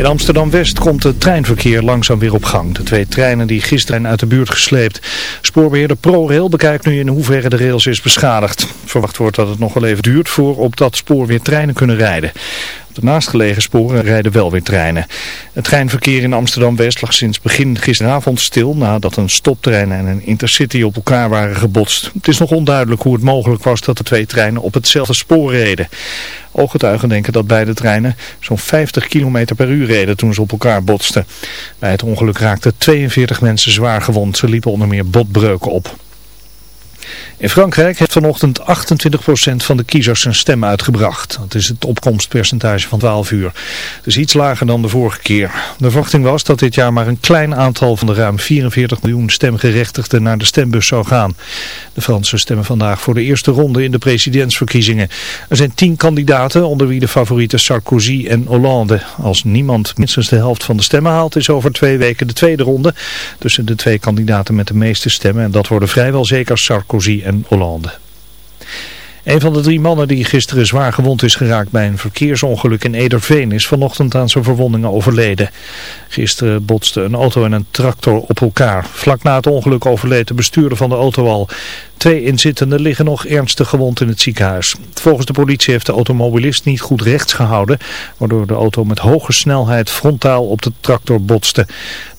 In Amsterdam-West komt het treinverkeer langzaam weer op gang. De twee treinen die gisteren uit de buurt gesleept. Spoorbeheerder ProRail bekijkt nu in hoeverre de rails is beschadigd. Verwacht wordt dat het nog wel even duurt voor op dat spoor weer treinen kunnen rijden. Op de naastgelegen sporen rijden wel weer treinen. Het treinverkeer in Amsterdam-West lag sinds begin gisteravond stil nadat een stoptrein en een intercity op elkaar waren gebotst. Het is nog onduidelijk hoe het mogelijk was dat de twee treinen op hetzelfde spoor reden. Ooggetuigen denken dat beide treinen zo'n 50 km per uur reden toen ze op elkaar botsten. Bij het ongeluk raakten 42 mensen zwaar gewond. Ze liepen onder meer botbreuken op. In Frankrijk heeft vanochtend 28% van de kiezers zijn stem uitgebracht. Dat is het opkomstpercentage van 12 uur. Dus iets lager dan de vorige keer. De verwachting was dat dit jaar maar een klein aantal van de ruim 44 miljoen stemgerechtigden naar de stembus zou gaan. De Fransen stemmen vandaag voor de eerste ronde in de presidentsverkiezingen. Er zijn 10 kandidaten onder wie de favorieten Sarkozy en Hollande. Als niemand minstens de helft van de stemmen haalt is over twee weken de tweede ronde tussen de twee kandidaten met de meeste stemmen. En dat worden vrijwel zeker Sarkozy en Hollande. Een van de drie mannen die gisteren zwaar gewond is geraakt bij een verkeersongeluk in Ederveen is vanochtend aan zijn verwondingen overleden. Gisteren botsten een auto en een tractor op elkaar. Vlak na het ongeluk overleed de bestuurder van de auto al. Twee inzittenden liggen nog ernstig gewond in het ziekenhuis. Volgens de politie heeft de automobilist niet goed rechts gehouden, waardoor de auto met hoge snelheid frontaal op de tractor botste.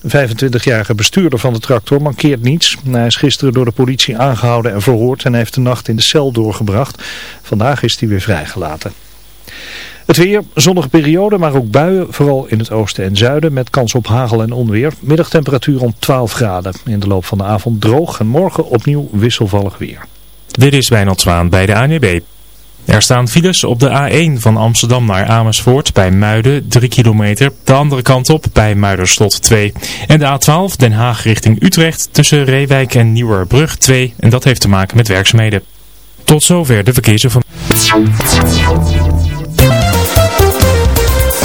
De 25-jarige bestuurder van de tractor mankeert niets. Hij is gisteren door de politie aangehouden en verhoord en heeft de nacht in de cel doorgebracht. Vandaag is hij weer vrijgelaten. Het weer, zonnige periode, maar ook buien, vooral in het oosten en zuiden, met kans op hagel en onweer. Middagtemperatuur om 12 graden. In de loop van de avond droog en morgen opnieuw wisselvallig weer. Dit is Wijnald bij de ANWB. Er staan files op de A1 van Amsterdam naar Amersfoort bij Muiden 3 kilometer. De andere kant op bij Muiderslot 2. En de A12 Den Haag richting Utrecht tussen Reewijk en Nieuwerbrug 2. En dat heeft te maken met werkzaamheden. Tot zover de verkeersinformatie.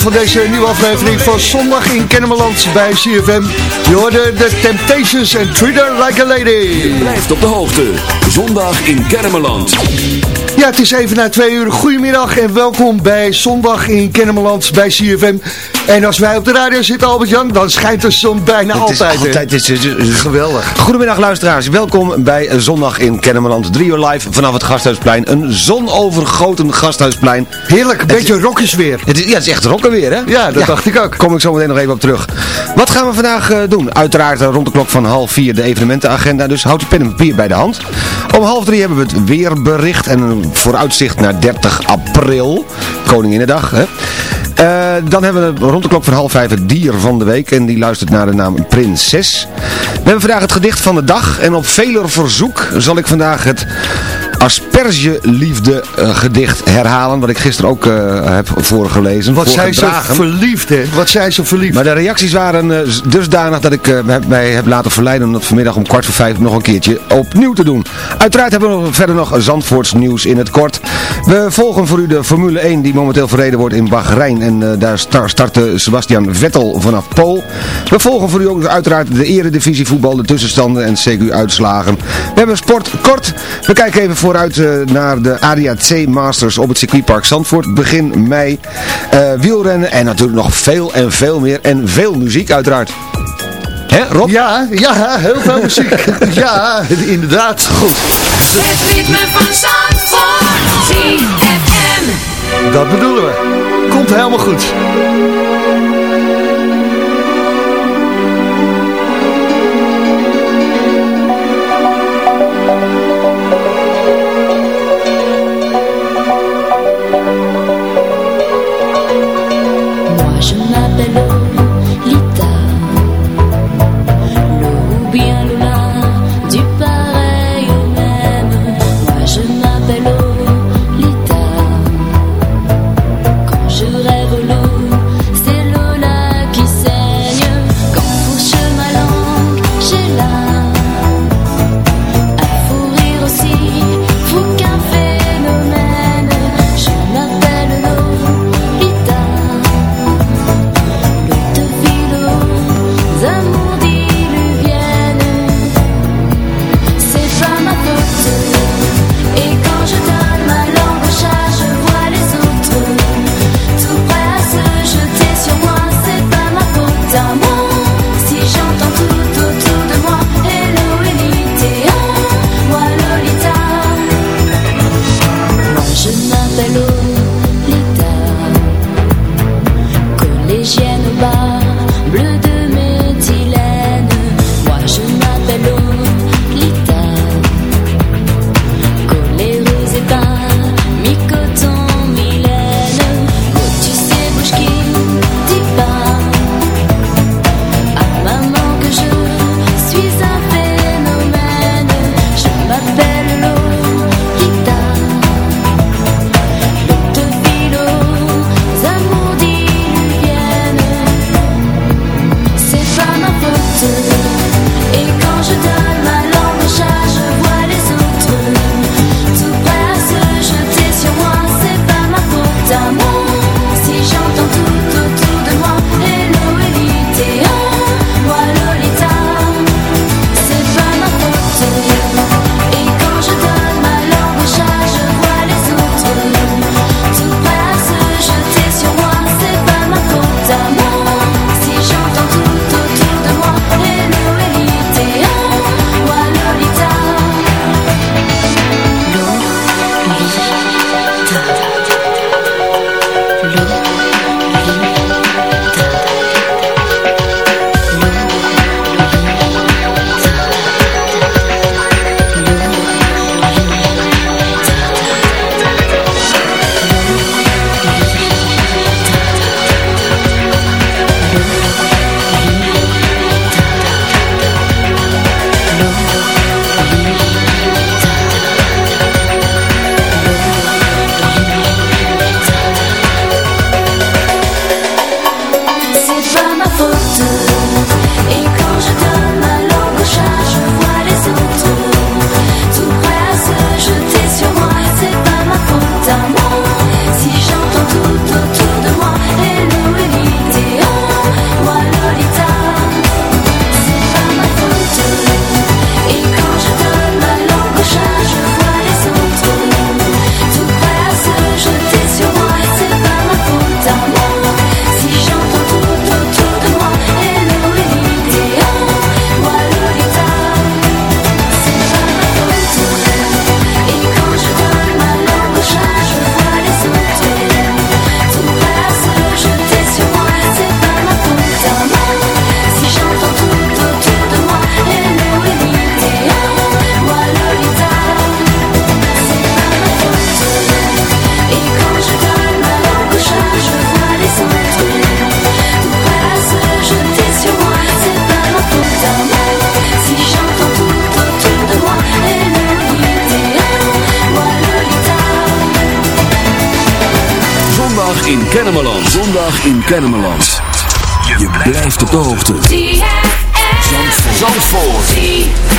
Van deze nieuwe aflevering van Zondag in Kennemerland bij CFM. Je hoorde de Temptations en Treat Her Like a Lady. blijft op de hoogte. Zondag in Kennemerland. Ja, het is even na twee uur. Goedemiddag en welkom bij Zondag in Kennemerland bij CFM. En als wij op de radio zitten, Albert-Jan, dan schijnt de zon bijna het altijd. Is altijd het is, geweldig. Goedemiddag luisteraars, welkom bij Zondag in Kennemerland. 3 uur live vanaf het Gasthuisplein. Een zonovergoten Gasthuisplein. Heerlijk, een beetje rokjes weer. Het is, ja, het is echt rocken weer, hè? Ja, dat dacht ik ook. Kom ik zo meteen nog even op terug. Wat gaan we vandaag uh, doen? Uiteraard uh, rond de klok van half vier de evenementenagenda. Dus houd je pen en papier bij de hand. Om half drie hebben we het weerbericht en een vooruitzicht naar 30 april. Koninginnedag, hè? Uh, dan hebben we rond de klok van half vijf het dier van de week. En die luistert naar de naam Prinses. We hebben vandaag het gedicht van de dag. En op veler verzoek zal ik vandaag het aspergeliefde uh, gedicht herhalen. Wat ik gisteren ook uh, heb voorgelezen. Wat zij zo verliefd, hè? Wat zij zo verliefd. Maar de reacties waren uh, dusdanig dat ik mij heb laten verleiden om dat vanmiddag om kwart voor vijf nog een keertje opnieuw te doen. Uiteraard hebben we verder nog Zandvoorts nieuws in het kort. We volgen voor u de Formule 1 die momenteel verreden wordt in Bahrein. En daar startte Sebastian Vettel vanaf Pool. We volgen voor u ook uiteraard de eredivisie voetbal, de tussenstanden en CQ-uitslagen. We hebben sport kort. We kijken even vooruit uh, naar de ADAC Masters op het circuitpark Zandvoort. Begin mei. Uh, wielrennen en natuurlijk nog veel en veel meer. En veel muziek uiteraard. Hè, Rob? Ja, ja, heel veel muziek. ja, inderdaad. Goed. Het ritme van Zandvoort. ZFM. Dat bedoelen we. Komt helemaal goed. In Kennemerland. Je blijft op de hoogte. Zandvoort. Zandvoort.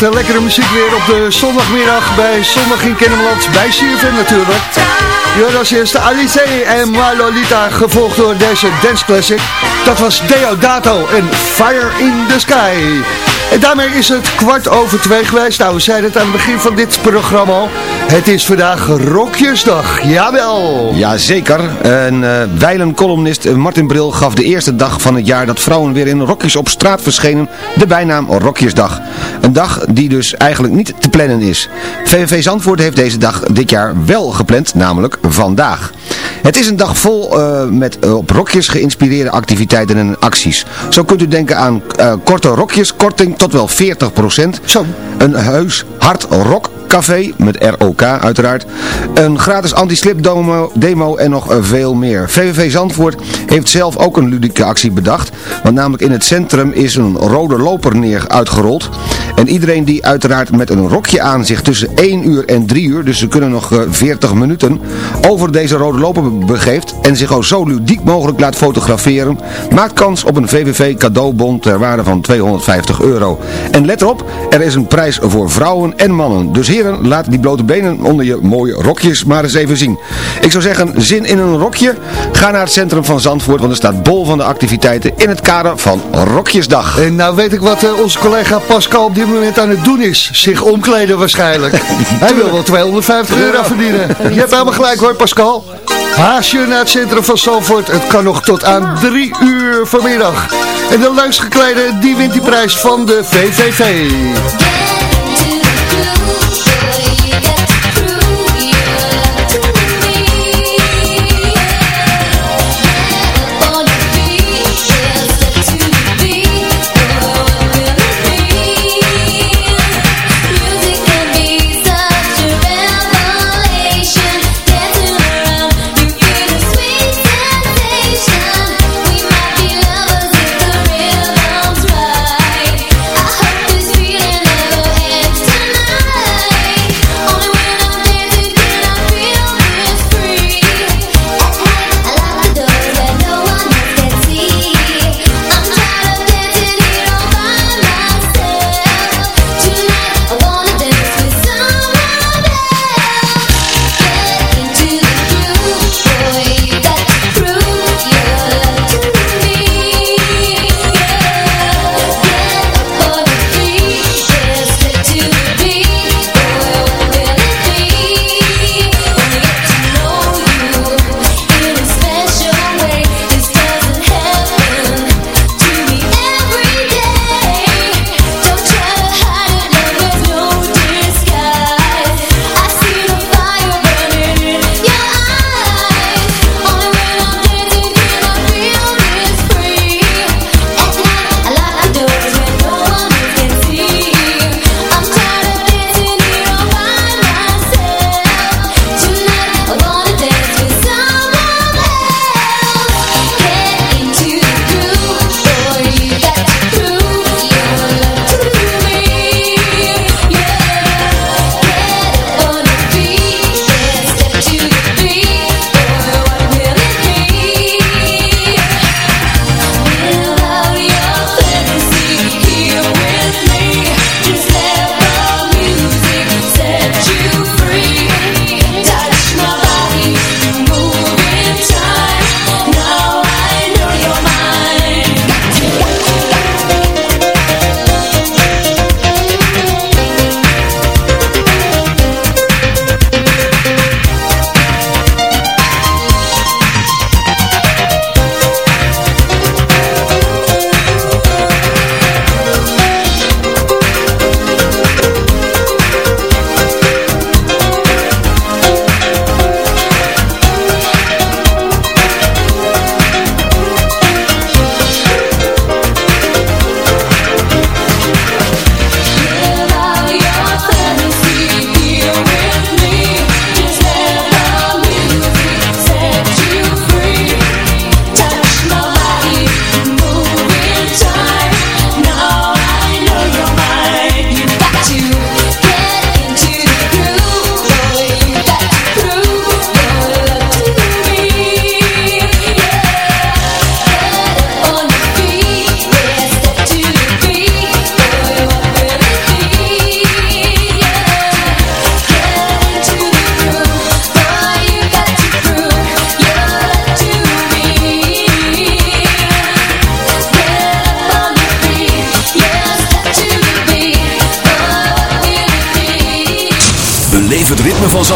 Wat een lekkere muziek weer op de zondagmiddag bij Zondag in Kennemerland bij CFM natuurlijk. Jonas is de Alice en Moi Lolita, gevolgd door deze dance classic. Dat was Deodato en Fire in the Sky. En daarmee is het kwart over twee geweest. Nou, we zeiden het aan het begin van dit programma. Het is vandaag Rokjesdag, jawel. Jazeker. En uh, wijlen-columnist Martin Bril gaf de eerste dag van het jaar dat vrouwen weer in rokjes op straat verschenen de bijnaam Rokjesdag. Een dag die dus eigenlijk niet te plannen is. VVV Zandvoort heeft deze dag dit jaar wel gepland, namelijk vandaag. Het is een dag vol uh, met uh, op rokjes geïnspireerde activiteiten en acties. Zo kunt u denken aan uh, korte rokjes, korting tot wel 40%. Zo. Een heus hard rock Café, met ROK uiteraard. Een gratis anti-slip demo, demo en nog veel meer. VVV Zandvoort heeft zelf ook een ludieke actie bedacht. Want namelijk in het centrum is een rode loper neer uitgerold. En iedereen die uiteraard met een rokje aan zich tussen 1 uur en 3 uur, dus ze kunnen nog 40 minuten, over deze rode loper begeeft en zich zo ludiek mogelijk laat fotograferen, maakt kans op een VVV cadeaubon ter waarde van 250 euro. En let erop, er is een prijs voor vrouwen en mannen. Dus heren, laat die blote benen onder je mooie rokjes maar eens even zien. Ik zou zeggen, zin in een rokje? Ga naar het centrum van Zandvoort, want er staat bol van de activiteiten in het kader van Rokjesdag. En nou weet ik wat uh, onze collega Pascal op dit moment aan het doen is. Zich omkleden waarschijnlijk. Hij wil wel 250 euro verdienen. Je hebt helemaal gelijk hoor Pascal. Haasje naar het centrum van Zandvoort. Het kan nog tot aan 3 uur vanmiddag. En de leukst geklede, die wint die prijs van de VVV.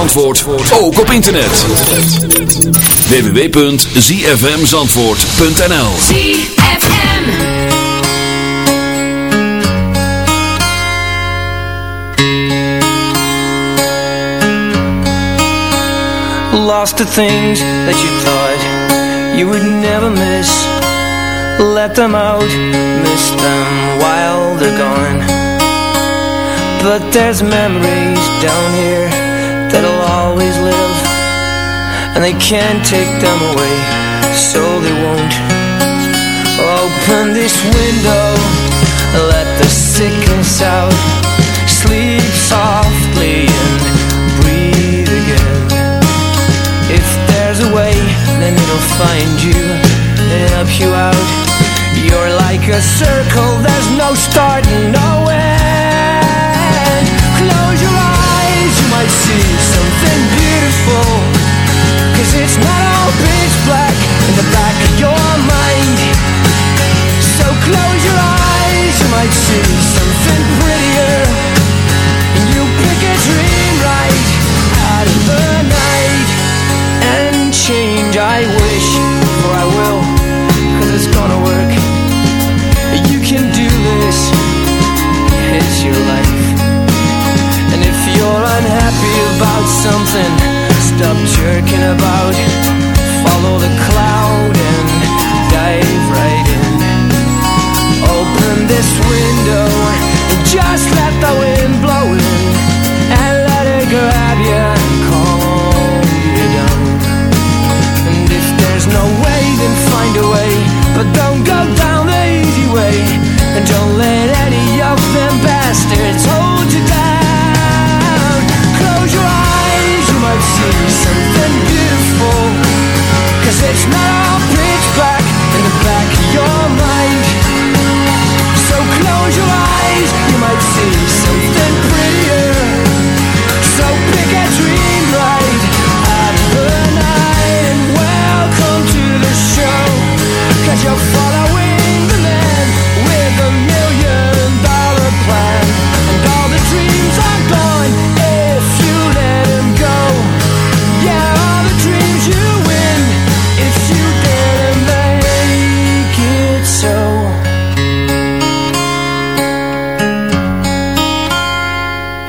Zandvoort ook op internet. www.zfmzandvoort.nl ZFM. Lost the things that you thought you would never miss. Let them out, miss them while they're gone. But there's memories down here that'll always live. And they can't take them away, so they won't. Open this window, let the sickness out. Sleep softly and breathe again. If there's a way, then it'll find you and help you out. You're like a circle, there's no start no end. See something beautiful. Cause it's not all pitch black in the back of your mind. So close your eyes, you might see something prettier. And you pick a dream right out of the night and change I wish for I will cause it's gonna work you can do this it's your life unhappy about something. Stop jerking about. Follow the cloud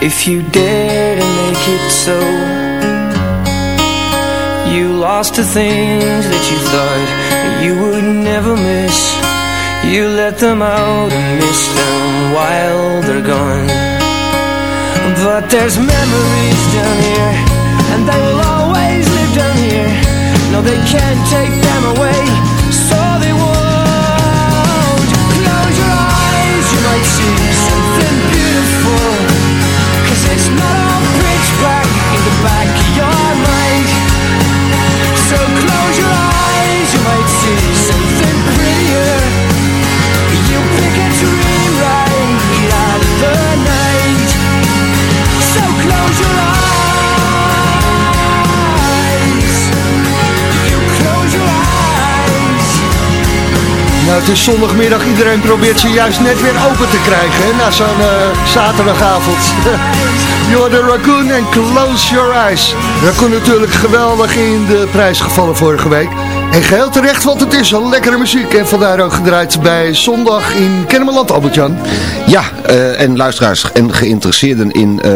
If you dare to make it so You lost the things that you thought you would never miss. You let them out and miss them while they're gone. But there's memories down here And they will always live down here. No, they can't take them away Het is zondagmiddag. Iedereen probeert ze juist net weer open te krijgen. Na zo'n eh, zaterdagavond. You're the Raccoon en Close Your Eyes. Raccoon natuurlijk geweldig in de prijs gevallen vorige week. En geheel terecht, want het is wel lekkere muziek. En vandaar ook gedraaid bij Zondag in Kennemerland, Albert-Jan. Ja, eh, en luisteraars en geïnteresseerden in eh,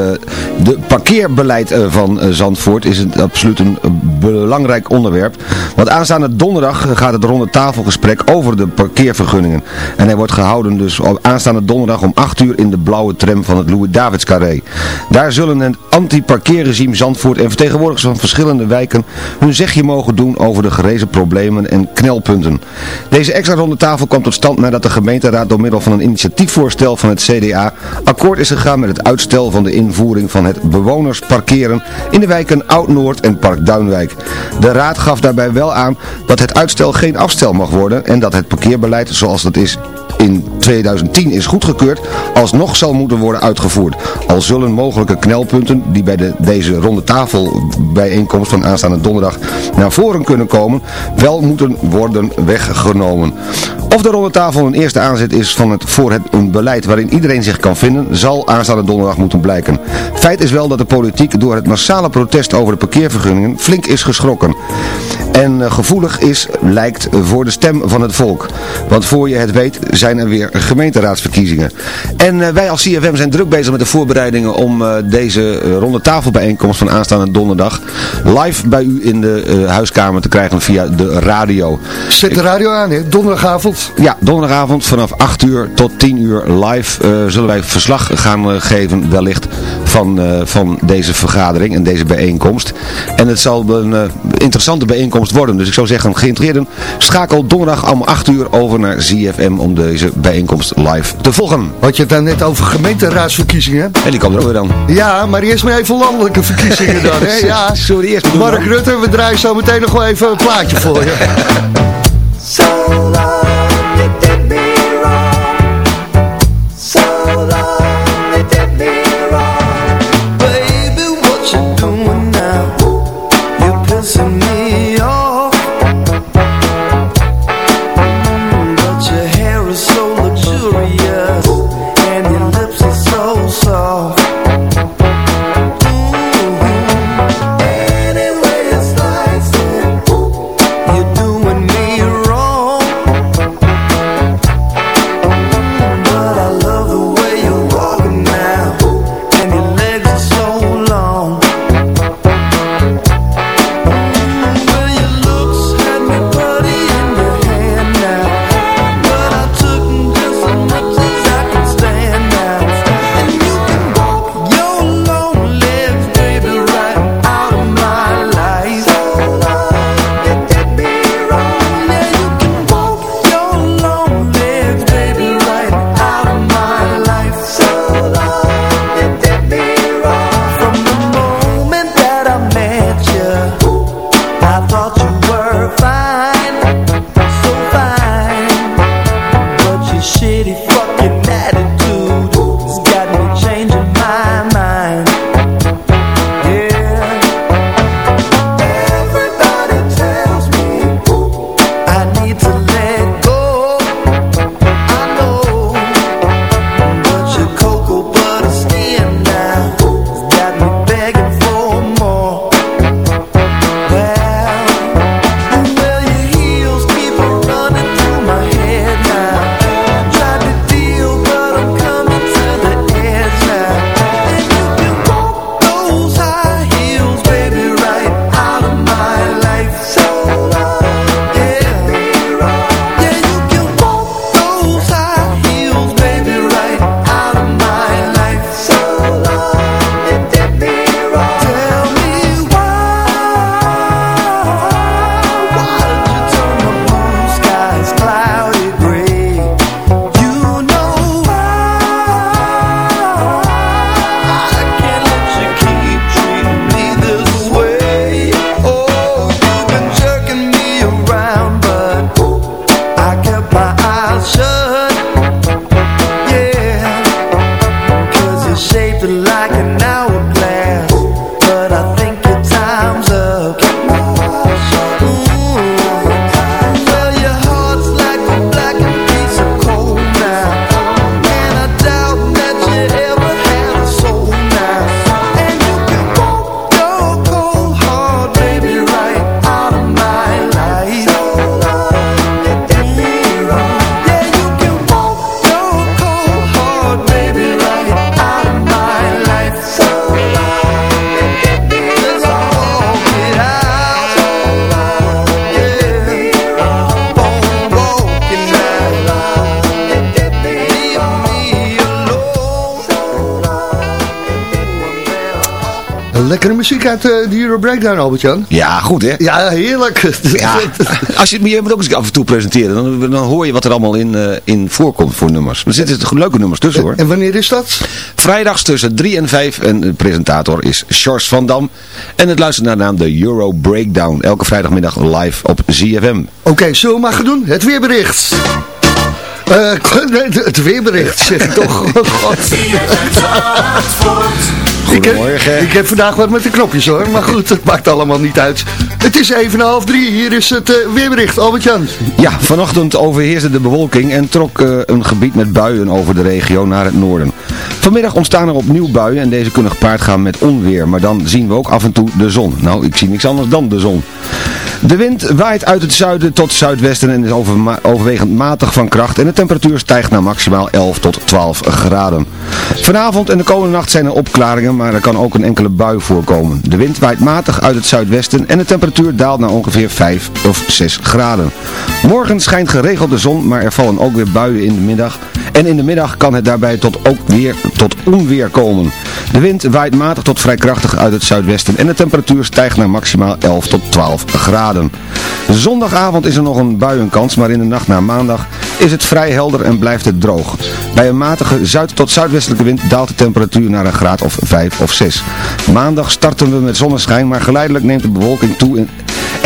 de parkeerbeleid eh, van eh, Zandvoort is het absoluut een eh, belangrijk onderwerp. Want aanstaande donderdag gaat het ronde tafelgesprek over de parkeervergunningen. En hij wordt gehouden dus aanstaande donderdag om 8 uur in de blauwe tram van het Louis-Davids Carré. Daar zullen het anti-parkeerregime Zandvoort en vertegenwoordigers van verschillende wijken hun zegje mogen doen over de gerezen problemen en knelpunten. Deze extra ronde tafel kwam tot stand nadat de gemeenteraad door middel van een initiatiefvoorstel van het CDA akkoord is gegaan met het uitstel van de invoering van het bewonersparkeren in de wijken Oud-Noord en Park Duinwijk. De raad gaf daarbij wel aan dat het uitstel geen afstel mag worden en dat het parkeerbeleid zoals dat is in 2010 is goedgekeurd, alsnog zal moeten worden uitgevoerd. Al zullen mogelijke knelpunten die bij de, deze ronde tafelbijeenkomst van aanstaande donderdag naar voren kunnen komen, wel moeten worden weggenomen. Of de ronde tafel een eerste aanzet is van het voor het een beleid waarin iedereen zich kan vinden, zal aanstaande donderdag moeten blijken. Feit is wel dat de politiek door het massale protest over de parkeervergunningen flink is geschrokken. En eh, gevoelig is, lijkt, voor de stem van het volk. Want voor je het weet zijn er weer gemeenteraadsverkiezingen. En eh, wij als CFM zijn druk bezig met de voorbereidingen om eh, deze ronde tafelbijeenkomst van aanstaande donderdag live bij u in de huiskamer te krijgen via de radio. Zet de radio aan, hè? Donderdagavond. Ja, donderdagavond vanaf 8 uur tot 10 uur live zullen wij verslag gaan geven wellicht van, eh, van deze vergadering en deze bijeenkomst. En het zal een eh, interessante bijeenkomst worden. Dus ik zou zeggen, geïnteresseerden, schakel donderdag om 8 uur over naar ZFM om deze bijeenkomst live te volgen. Had je het dan net over gemeenteraadsverkiezingen? En die komt er ook weer dan. Ja, maar eerst maar even landelijke verkiezingen dan, hè? Ja. Die eerst Mark? Rutte, we draaien zo meteen nog wel even een plaatje voor je. Lekkere muziek uit eh, de Euro Breakdown, Albert-Jan. Ja, goed hè? Ja, heerlijk. Ja, als je, je moet ook eens af en toe presenteren. Dan, dan hoor je wat er allemaal in, eh, in voorkomt voor nummers. Er zitten leuke nummers tussen hoor. En wanneer is dat? Vrijdags tussen 3 en 5. En de presentator is Sjors van Dam. En het luistert naar de naam de Euro Breakdown. Elke vrijdagmiddag live op ZFM. Oké, zullen we maar gaan doen? Het weerbericht. Uh, het weerbericht, zeg ik toch. Oh, God. Ik heb, ik heb vandaag wat met de knopjes hoor, maar goed, het maakt allemaal niet uit. Het is even half drie, hier is het uh, weerbericht, Albert-Jan. Ja, vanochtend overheerste de bewolking en trok uh, een gebied met buien over de regio naar het noorden. Vanmiddag ontstaan er opnieuw buien en deze kunnen gepaard gaan met onweer, maar dan zien we ook af en toe de zon. Nou, ik zie niks anders dan de zon. De wind waait uit het zuiden tot zuidwesten en is overwegend matig van kracht en de temperatuur stijgt naar maximaal 11 tot 12 graden. Vanavond en de komende nacht zijn er opklaringen, maar er kan ook een enkele bui voorkomen. De wind waait matig uit het zuidwesten en de temperatuur daalt naar ongeveer 5 of 6 graden. Morgen schijnt geregeld de zon, maar er vallen ook weer buien in de middag. En in de middag kan het daarbij tot, ook weer, tot onweer komen. De wind waait matig tot vrij krachtig uit het zuidwesten en de temperatuur stijgt naar maximaal 11 tot 12 graden. Zondagavond is er nog een buienkans, maar in de nacht naar maandag is het vrij helder en blijft het droog. Bij een matige zuid- tot zuidwestelijke wind daalt de temperatuur naar een graad of 5 of 6. Maandag starten we met zonneschijn, maar geleidelijk neemt de bewolking toe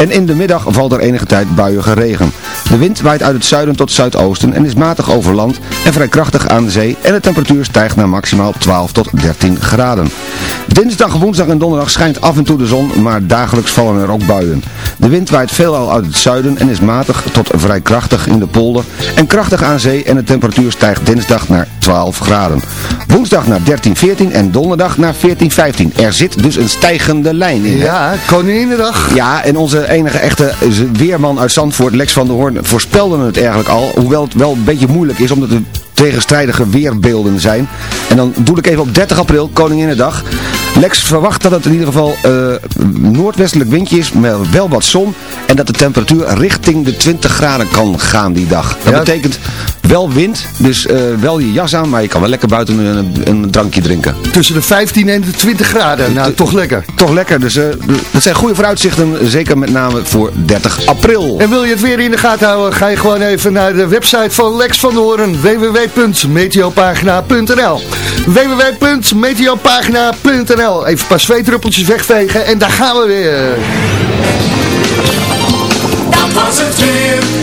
en in de middag valt er enige tijd buiige regen. De wind waait uit het zuiden tot zuidoosten en is matig over land en vrij krachtig aan de zee en de temperatuur stijgt naar maximaal 12 tot 13 graden. Dinsdag, woensdag en donderdag schijnt af en toe de zon, maar dagelijks vallen er ook buien. De wind waait veelal uit het zuiden en is matig tot vrij krachtig in de polder en krachtig aan zee en de temperatuur stijgt dinsdag naar 12 graden. Woensdag naar 13, 14 en donderdag naar 14, 15. Er zit dus een stijgende lijn in. Ja, Koninginnedag. Ja, en onze enige echte weerman uit Zandvoort, Lex van der Hoorn, voorspelde het eigenlijk al. Hoewel het wel een beetje moeilijk is, omdat het tegenstrijdige weerbeelden zijn. En dan doe ik even op 30 april, Koninginnedag. Lex verwacht dat het in ieder geval uh, noordwestelijk windje is, met wel wat zon. En dat de temperatuur richting de 20 graden kan gaan die dag. Dat betekent wel wind, dus uh, wel je jas aan, maar je kan wel lekker buiten een, een, drankje drinken. Tussen de 15 en de 20 graden, nou toch lekker. Toch lekker, dus uh, dat zijn goede vooruitzichten, zeker met name voor 30 april. En wil je het weer in de gaten houden, ga je gewoon even naar de website van Lex van Horen, www.meteopagina.nl www.meteopagina.nl Even een paar zweetruppeltjes wegvegen en daar gaan we weer. Het weer.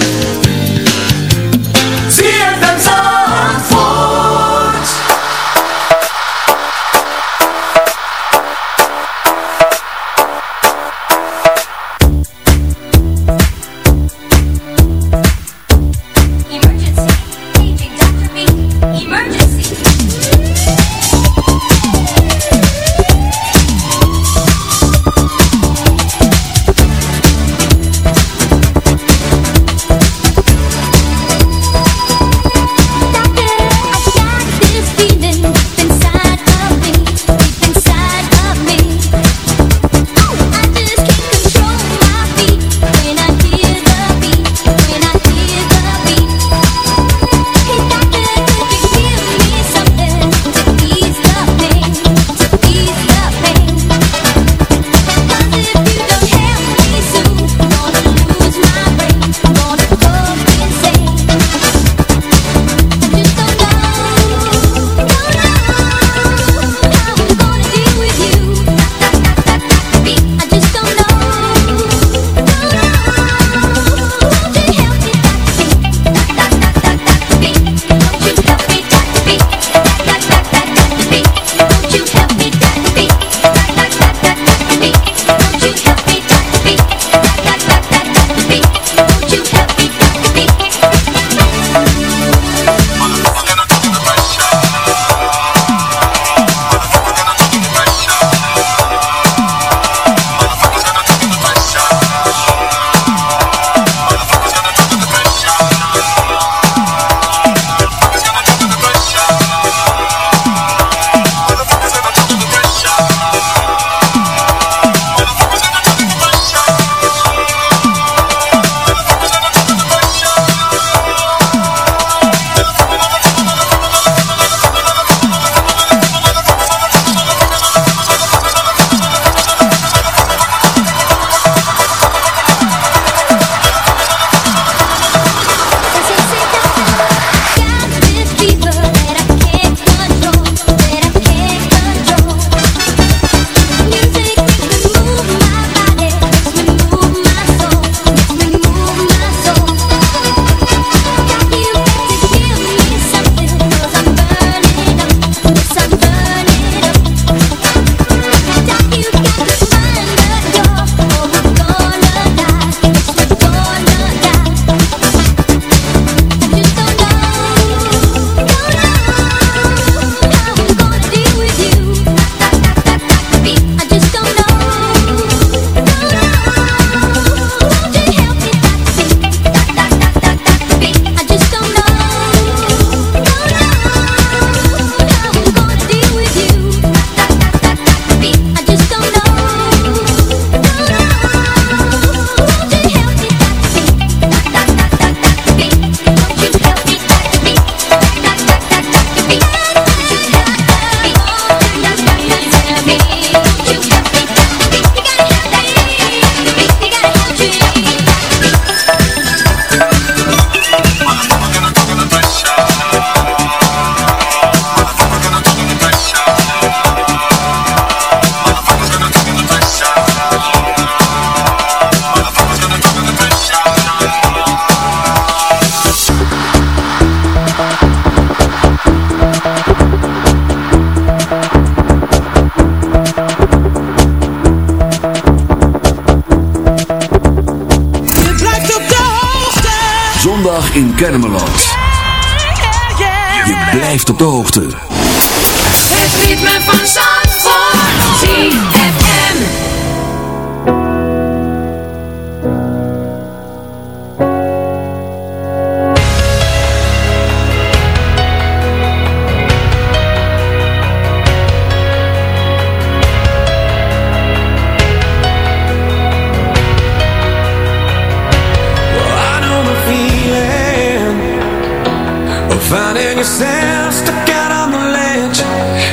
Finding yourself stuck out on the ledge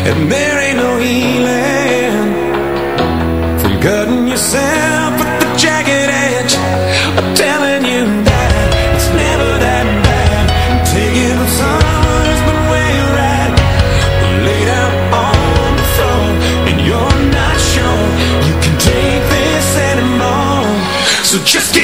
And there ain't no healing From cutting yourself at the jagged edge I'm telling you that It's never that bad. Taking the sun has been where you're at Laid out on the floor And you're not sure You can take this anymore. So just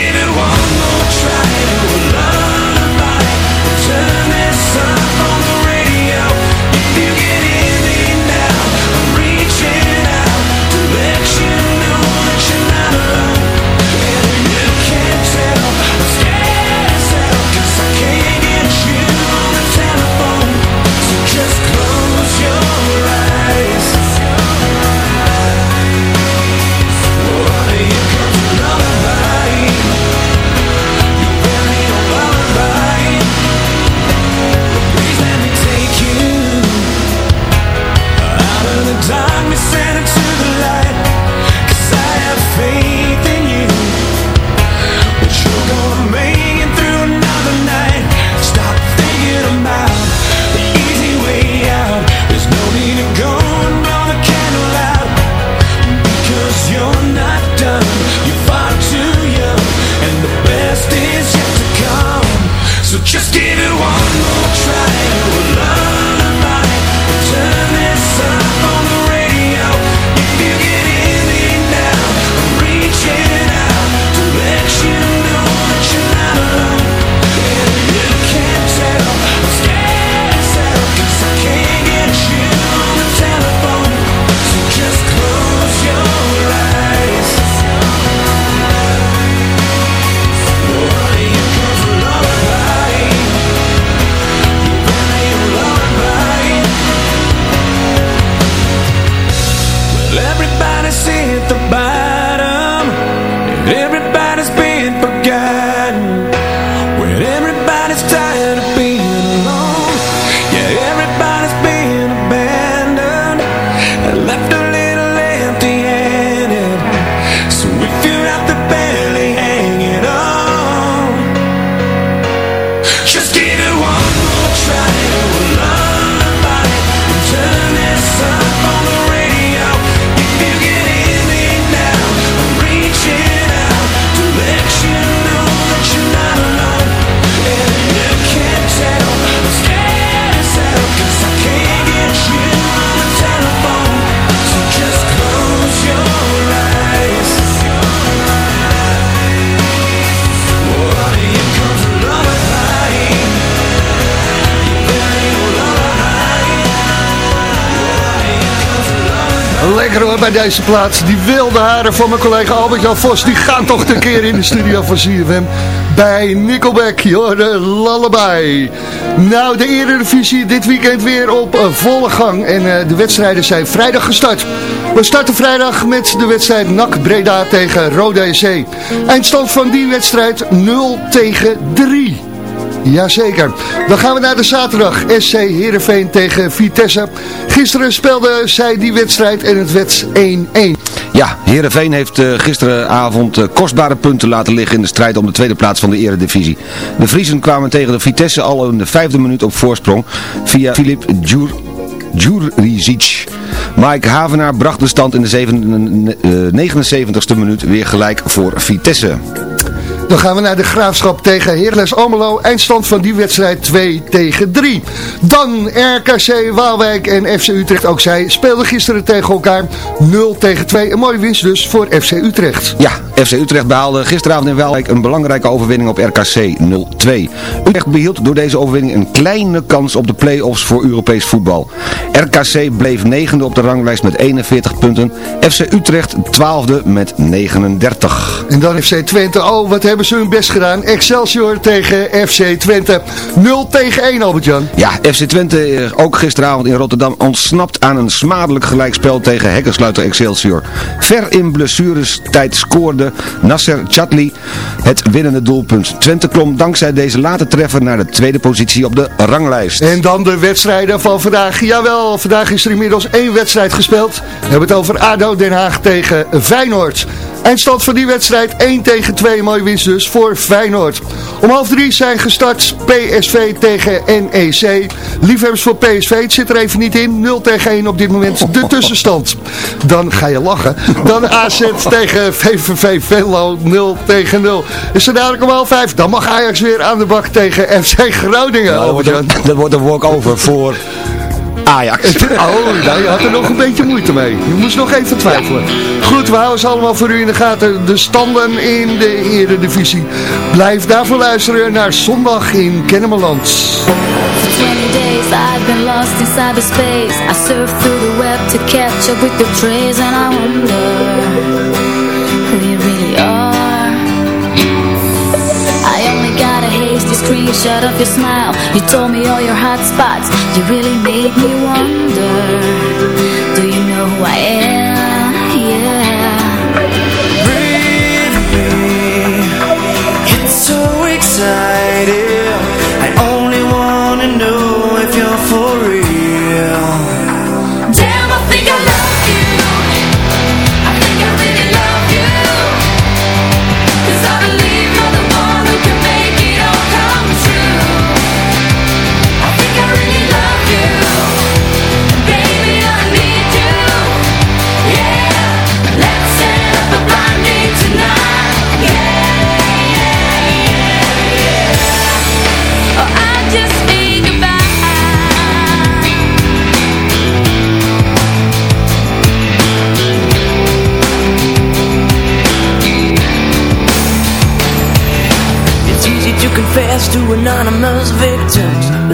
deze plaats. Die wilde haren van mijn collega Albert-Jan Vos, die gaan toch een keer in de studio van CFM. Bij Nickelback, de lullaby. Nou, de Eredivisie dit weekend weer op volle gang. En eh, de wedstrijden zijn vrijdag gestart. We starten vrijdag met de wedstrijd NAC Breda tegen Rode SC. Eindstand van die wedstrijd 0 tegen 3. Jazeker. Dan gaan we naar de zaterdag. SC Heerenveen tegen Vitesse. Gisteren speelden zij die wedstrijd en het werd 1-1. Ja, Heerenveen heeft eh, gisteravond eh, kostbare punten laten liggen in de strijd om de tweede plaats van de eredivisie. De Friesen kwamen tegen de Vitesse al in de vijfde minuut op voorsprong via Filip Djur... Djuricic. Mike Havenaar bracht de stand in de zeven- eh, 79ste minuut weer gelijk voor Vitesse. Dan gaan we naar de Graafschap tegen Heracles Almelo. Eindstand van die wedstrijd 2 tegen 3. Dan RKC Waalwijk en FC Utrecht. Ook zij speelden gisteren tegen elkaar 0 tegen 2. Een mooie winst dus voor FC Utrecht. Ja, FC Utrecht behaalde gisteravond in Waalwijk een belangrijke overwinning op RKC 0-2. Utrecht behield door deze overwinning een kleine kans op de play-offs voor Europees voetbal. RKC bleef negende op de ranglijst met 41 punten. FC Utrecht twaalfde met 39. En dan FC Twente. Oh, wat hebben hebben ze hun best gedaan. Excelsior tegen FC Twente. 0 tegen 1, Albert-Jan. Ja, FC Twente eh, ook gisteravond in Rotterdam ontsnapt aan een smadelijk gelijkspel tegen hekkensluiter Excelsior. Ver in blessurestijd scoorde Nasser Chatli het winnende doelpunt. Twente klom dankzij deze late treffer naar de tweede positie op de ranglijst. En dan de wedstrijden van vandaag. Jawel, vandaag is er inmiddels één wedstrijd gespeeld. We hebben het over ADO Den Haag tegen Feyenoord. Eindstand van die wedstrijd 1 tegen 2, mooi winst dus voor Feyenoord. Om half drie zijn gestart PSV tegen NEC. Liefhebbers voor PSV, het zit er even niet in. 0 tegen 1 op dit moment de tussenstand. Dan ga je lachen. Dan AZ tegen VVV Venlo 0 tegen 0. Is er dadelijk om half 5, dan mag Ajax weer aan de bak tegen FC Groningen. Nou, dat, wordt een, dat wordt een walk-over voor Ajax. Oh, nou, je had er nog een beetje moeite mee. Je moest nog even twijfelen. Goed, we houden ze allemaal voor u in de gaten. De standen in de eredivisie. Blijf daarvoor luisteren naar Zondag in Kennemerland. 20 days I've been lost in cyberspace I surf through the web to catch up with the trace And I wonder screenshot of your smile. You told me all your hot spots. You really made me wonder. Do you know who I am?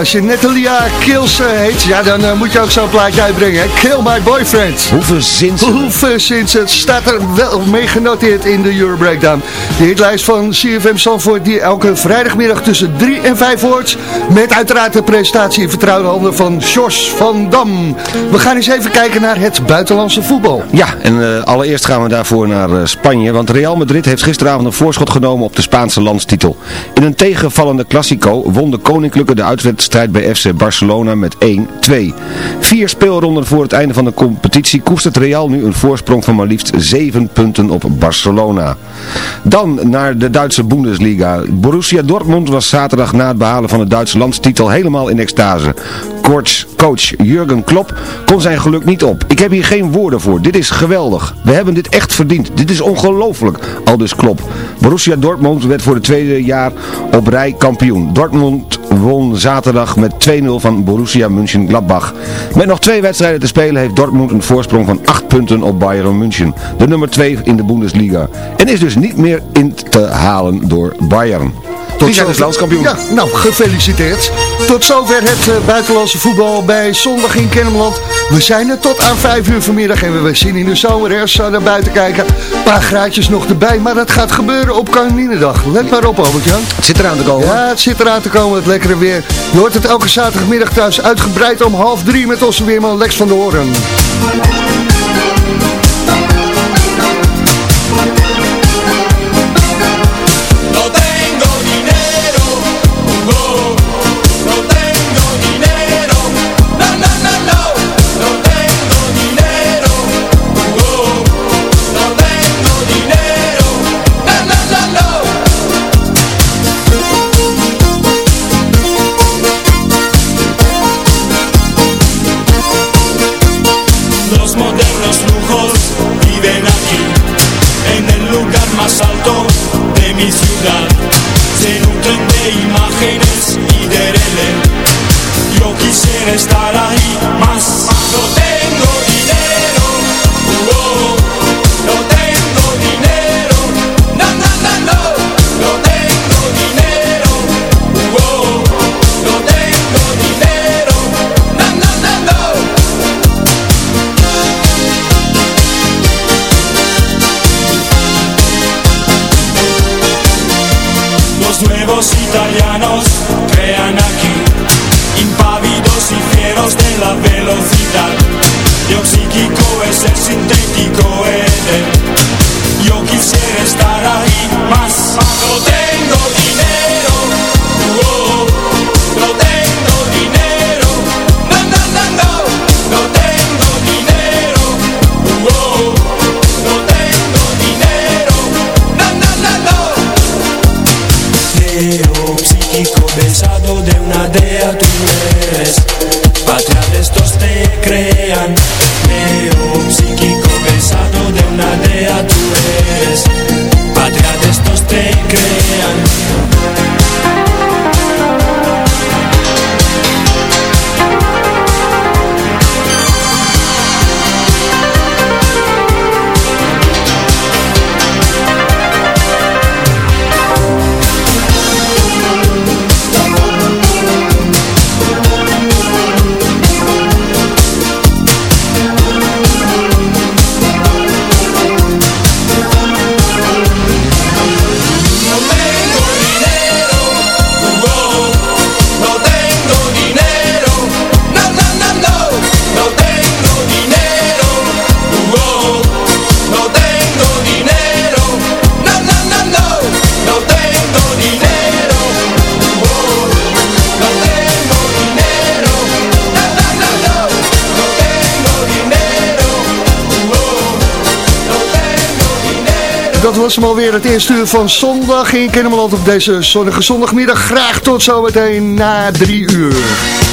Als je Natalia Kills eh, heet, ja, dan eh, moet je ook zo'n plaatje uitbrengen. hè. Kill My Boyfriend. Hoe verzint ze? Hoe verzint het? Staat er wel mee genoteerd in de Euro Breakdown. De hitlijst van CFM Zandvoort die elke vrijdagmiddag tussen 3 en 5 hoort. Met uiteraard de presentatie in vertrouwde handen van Jos van Dam. We gaan eens even kijken naar het buitenlandse voetbal. Ja, en eh, allereerst gaan we daarvoor naar Spanje, want Real Madrid heeft gisteravond een voorschot genomen op de Spaanse landstitel. In een tegenvallende Classico won de Koninklijke de uitwedstrijd bij FC Barcelona met 1-2. Vier speelronden voor het einde van de competitie koestert Real nu een voorsprong van maar liefst 7 punten op Barcelona. Dan naar de Duitse Bundesliga. Borussia Dortmund was zaterdag na het behalen van de Duitse landstitel helemaal in extase. Coach, coach Jurgen Klopp kon zijn geluk niet op. Ik heb hier geen woorden voor. Dit is geweldig. We hebben dit echt verdiend. Dit is ongelooflijk. Aldus Klopp. Borussia Dortmund werd voor het tweede jaar op rij kampioen. Dortmund won zaterdag met 2-0 van Borussia Mönchengladbach. Met nog twee wedstrijden te spelen heeft Dortmund een voorsprong van 8 punten op Bayern München. De nummer 2 in de Bundesliga. En is dus niet meer in te halen door Bayern. Die zijn dus landskampioen. Ja, nou, gefeliciteerd. Tot zover het eh, buitenlandse voetbal bij Zondag in Kennemerland. We zijn er tot aan 5 uur vanmiddag en we zien in de zomer hè, zo naar buiten kijken. Een paar graadjes nog erbij, maar dat gaat gebeuren op Koninginnedag. Let maar op, Albert-Jan. Het zit eraan te komen. Ja, het zit eraan te komen, het lekkere weer. Je hoort het elke zaterdagmiddag thuis uitgebreid om half drie met onze weerman Lex van der Hoorn. Was hem alweer het eerste uur van zondag in Kennemerland op deze zonnige zondagmiddag. Graag tot zometeen na drie uur.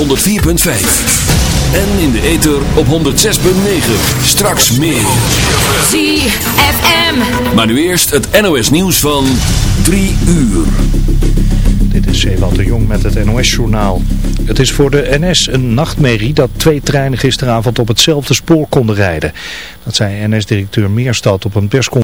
104.5. En in de ether op 106.9. Straks meer. ZFM. Maar nu eerst het NOS nieuws van 3 uur. Dit is Ewald de Jong met het NOS-journaal. Het is voor de NS een nachtmerrie dat twee treinen gisteravond op hetzelfde spoor konden rijden. Dat zei NS-directeur Meerstad op een persconferentie.